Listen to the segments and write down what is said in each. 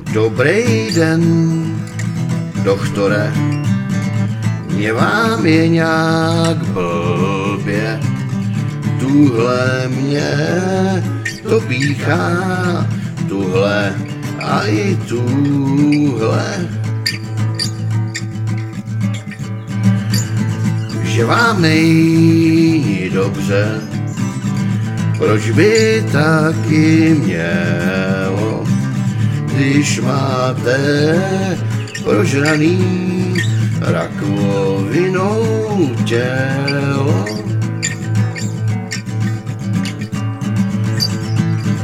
Dobrý den, doktore, mě vám je nějak blbě, tuhle mě to píchá, tuhle a i tuhle. Že vám není dobře, proč by taky mělo, když máte prožraný rakovinou tělo.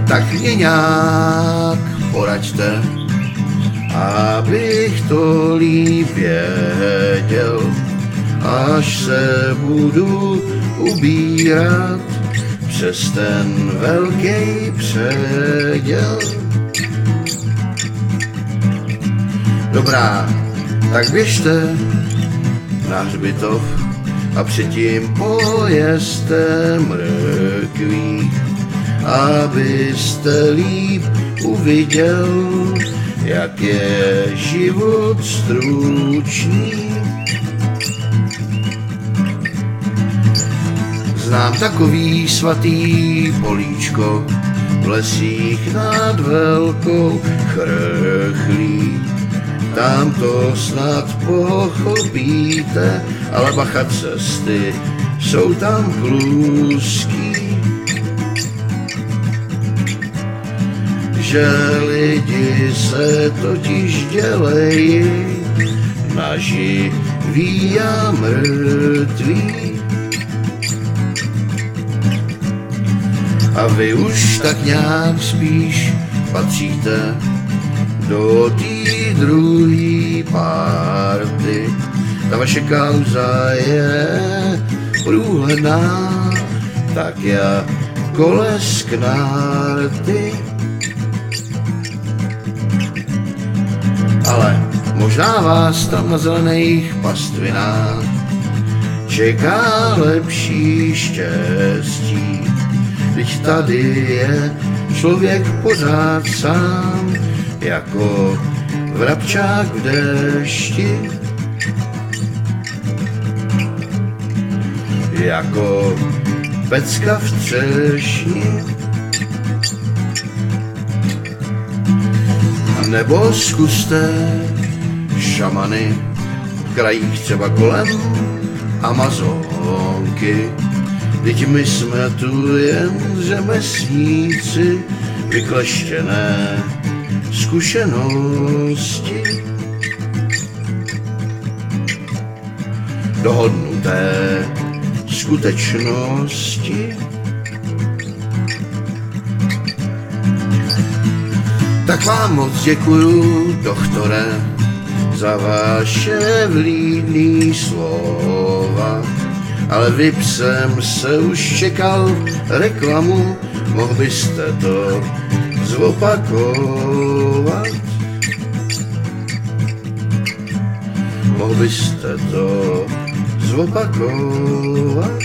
Tak mě nějak poraďte, abych to líp věděl, až se budu ubírat přes ten velký předěl. Dobrá, tak běžte na hřbitov a předtím pojeste mrkví, abyste líp uviděl, jak je život stručný. Znám takový svatý políčko v lesích nad velkou chrchlí. Tam to snad pochopíte, ale bacha cesty jsou tam kluský. Že lidi se totiž dělejí na živý a mrtvý. A vy už tak nějak spíš patříte do té druhé párty. Ta vaše kauza je průhledná, tak jako lesknárty. Ale možná vás tam na zelených pastvinách čeká lepší štěstí. Teď tady je člověk pořád sám, jako vrabčák v dešti. Jako pecka v třešni. Nebo zkuste šamany v krajích třeba kolem Amazonky. Teď my jsme tu jen řemesníci, vykleštěné zkušenosti. Dohodnuté skutečnosti. Tak vám moc děkuju, doktore, za vaše vlídný slova. Ale vy jsem se už čekal reklamu, mohl byste to zopakovat. Mohl byste to zopakovat.